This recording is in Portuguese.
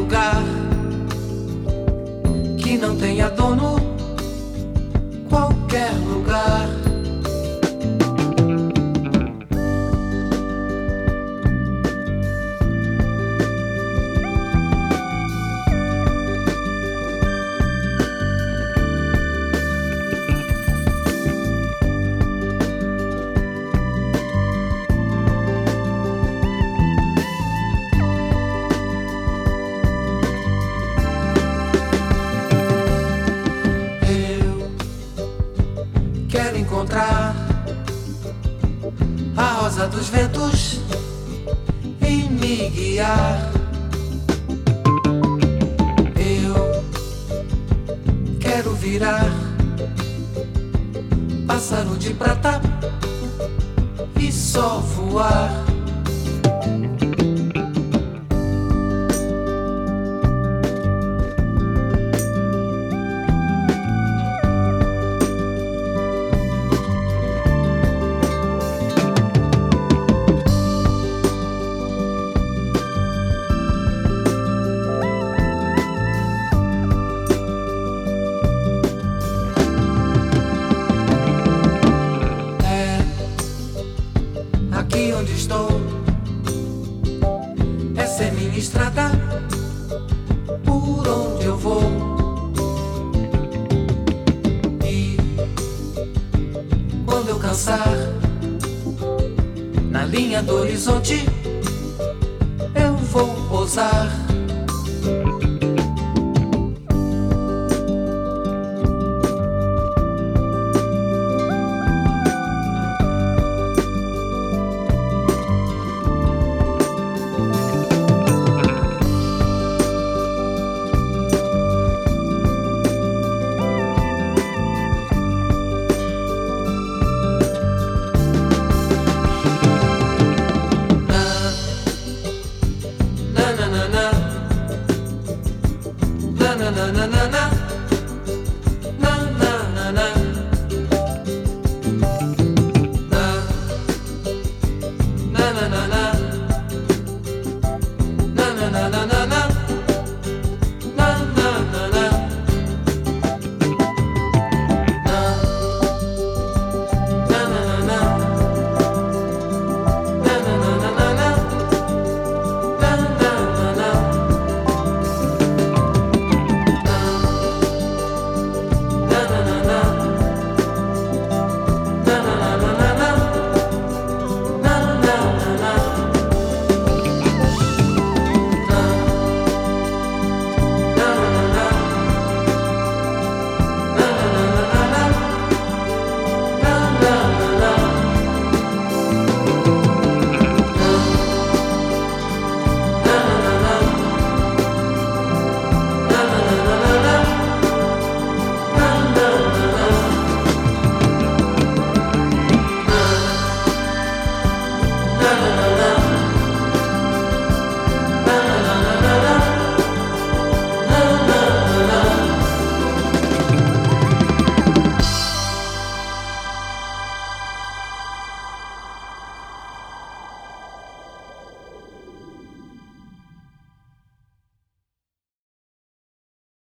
lugar que não tenha dono, qualquer lugar. encontrar a rosa dos ventos e me guiar. Eu quero virar pássaro de prata e só voar. aqui onde estou. Essa é minha estrada, por onde eu vou. E quando eu cansar, na linha do horizonte, eu vou pousar.